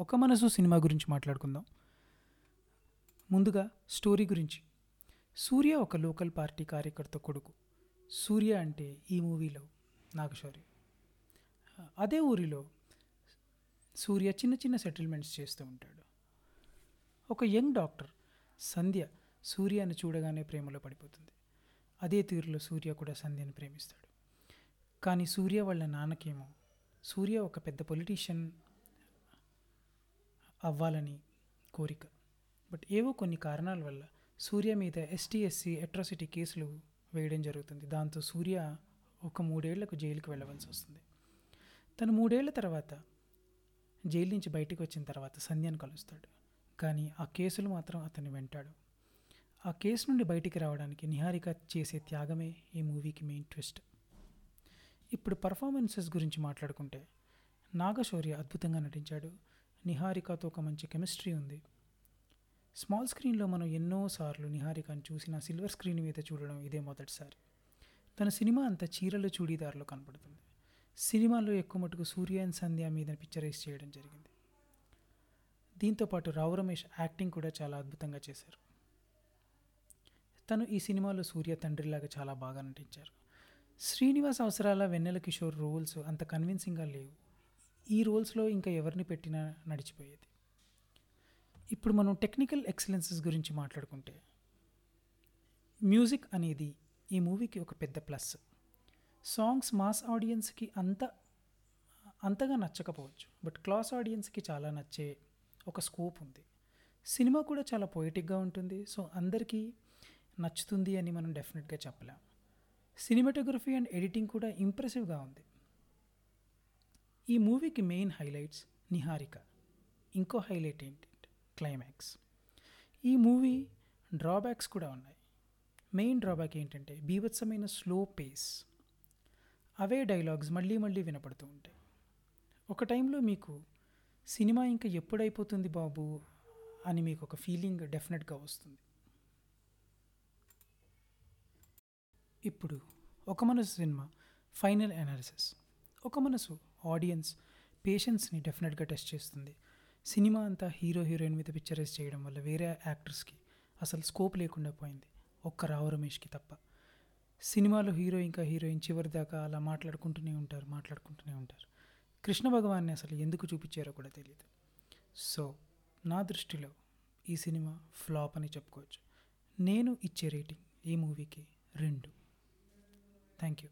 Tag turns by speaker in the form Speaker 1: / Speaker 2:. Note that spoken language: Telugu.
Speaker 1: ఒక మనసు సినిమా గురించి మాట్లాడుకుందాం. ముందుగా స్టోరీ గురించి. సూర్య ఒక లోకల్ పార్టీ కార్యకర్త కొడుకు. సూర్య అంటే ఈ మూవీలో నాగశౌరి. అదే ఊరిలో సూర్య చిన్న చిన్న సెటిల్మెంట్స్ చేస్తూ ఉంటాడు. ఒక యంగ్ డాక్టర్ సంధ్య సూర్యను చూడగానే ప్రేమలో పడిపోతుంది. అదే తీరులో సూర్య కూడా సంధ్యను ప్రేమిస్తాడు. కానీ సూర్య వాళ్ళ నాన్నకేమో సూర్య ఒక పెద్ద పొలిటీషియన్ అవ్వాలని కోరిక. బట్ ఏవో కొన్ని కారణాల వల్ల సూర్య మీద ఎస్టీఎస్సీ అట్రాసిటీ కేసులు వేయడం జరుగుతుంది. దాంతో సూర్య ఒక మూడేళ్ళకు జైలుకి వెళ్ళవలసి వస్తుంది. తను మూడేళ్ళ తర్వాత జైలు నుంచి బయటకు వచ్చిన తర్వాత సంధ్యను కలుస్తాడు. కానీ ఆ కేసులు మాత్రం అతన్ని వెంటాడు. ఆ కేసు నుండి బయటికి రావడానికి నిహారిక చేసే త్యాగమే ఈ మూవీకి మెయిన్ ట్విస్ట్. ఇప్పుడు పర్ఫార్మెన్సెస్ గురించి మాట్లాడుకుంటే నాగశౌర్య అద్భుతంగా నటించాడు. నిహారికతో ఒక మంచి కెమిస్ట్రీ ఉంది. స్మాల్ స్క్రీన్లో మనం ఎన్నోసార్లు నిహారికను చూసిన సిల్వర్ స్క్రీన్ మీద చూడడం ఇదే మొదటిసారి. తన సినిమా అంతా చీరలు చూడీదారులో కనపడుతుంది. సినిమాలో ఎక్కువ మటుకు సూర్య అండ్ సంధ్య మీద పిక్చరైజ్ చేయడం జరిగింది. దీంతోపాటు రావు రమేష్ యాక్టింగ్ కూడా చాలా అద్భుతంగా చేశారు. తను ఈ సినిమాలో సూర్య తండ్రిలాగా చాలా బాగా నటించారు. శ్రీనివాస్ అవసరాల వెన్నెల కిషోర్ రోల్స్ అంత కన్విన్సింగ్గా లేవు. ఈ రోల్స్లో ఇంకా ఎవరిని పెట్టినా నడిచిపోయేది. ఇప్పుడు మనం టెక్నికల్ ఎక్సలెన్సెస్ గురించి మాట్లాడుకుంటే మ్యూజిక్ అనేది ఈ మూవీకి ఒక పెద్ద ప్లస్. సాంగ్స్ మాస్ ఆడియన్స్కి అంత అంతగా నచ్చకపోవచ్చు బట్ క్లాస్ ఆడియన్స్కి చాలా నచ్చే ఒక స్కోప్ ఉంది. సినిమా కూడా చాలా పొయిటిక్గా ఉంటుంది సో అందరికీ నచ్చుతుంది అని మనం డెఫినెట్గా చెప్పలేం. సినిమాటోగ్రఫీ అండ్ ఎడిటింగ్ కూడా ఇంప్రెసివ్గా ఉంది. ఈ మూవీకి మెయిన్ హైలైట్స్ నిహారిక. ఇంకో హైలైట్ ఏంటంటే క్లైమాక్స్. ఈ మూవీ డ్రాబ్యాక్స్ కూడా ఉన్నాయి. మెయిన్ డ్రాబ్యాక్ ఏంటంటే బీభత్సమైన స్లో పేస్. అవే డైలాగ్స్ మళ్ళీ మళ్ళీ వినపడుతూ ఉంటాయి. ఒక టైంలో మీకు సినిమా ఇంకా ఎప్పుడైపోతుంది బాబు అని మీకు ఒక ఫీలింగ్ డెఫినెట్గా వస్తుంది. ఇప్పుడు ఒక మనసు సినిమా ఫైనల్ అనాలిసిస్. ఒక మనసు ఆడియన్స్ పేషెన్స్ని డెఫినెట్గా టెస్ట్ చేస్తుంది. సినిమా అంతా హీరో హీరోయిన్ మీద పిక్చరైజ్ చేయడం వల్ల వేరే యాక్టర్స్కి అసలు స్కోప్ లేకుండా పోయింది. ఒక్క రావు రమేష్కి తప్ప. సినిమాలో హీరో ఇంకా హీరోయిన్ చివరి దాకా అలా మాట్లాడుకుంటూనే ఉంటారు మాట్లాడుకుంటూనే ఉంటారు. కృష్ణ భగవాన్ని అసలు ఎందుకు చూపించారో కూడా తెలియదు సో నా దృష్టిలో ఈ సినిమా ఫ్లాప్ అని చెప్పుకోవచ్చు. నేను ఇచ్చే రేటింగ్ ఈ మూవీకి రెండు. Thank you